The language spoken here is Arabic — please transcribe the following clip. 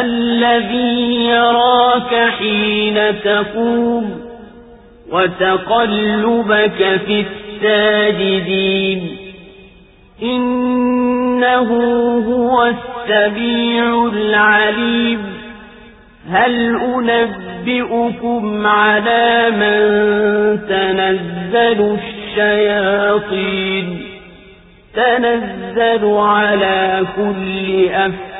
الذي يراك حين تقوم وتقلبك في الساجدين. إنه هو السميع العليم. هل أنبئكم على من تنزل الشياطين؟ تنزل على كل